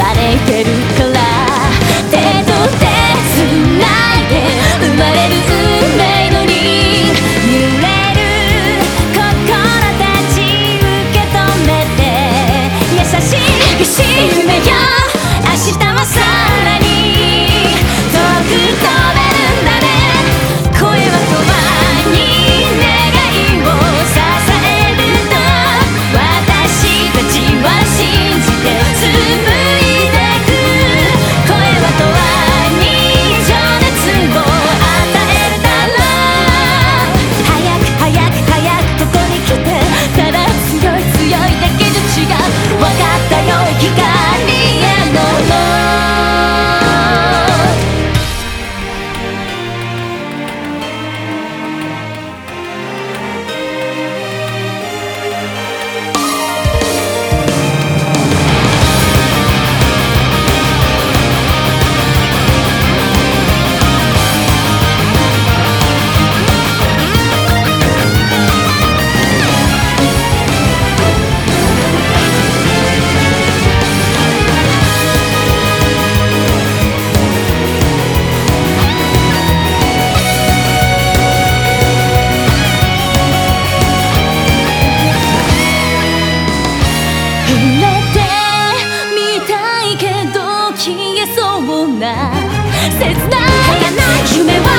バレてる切ない夢は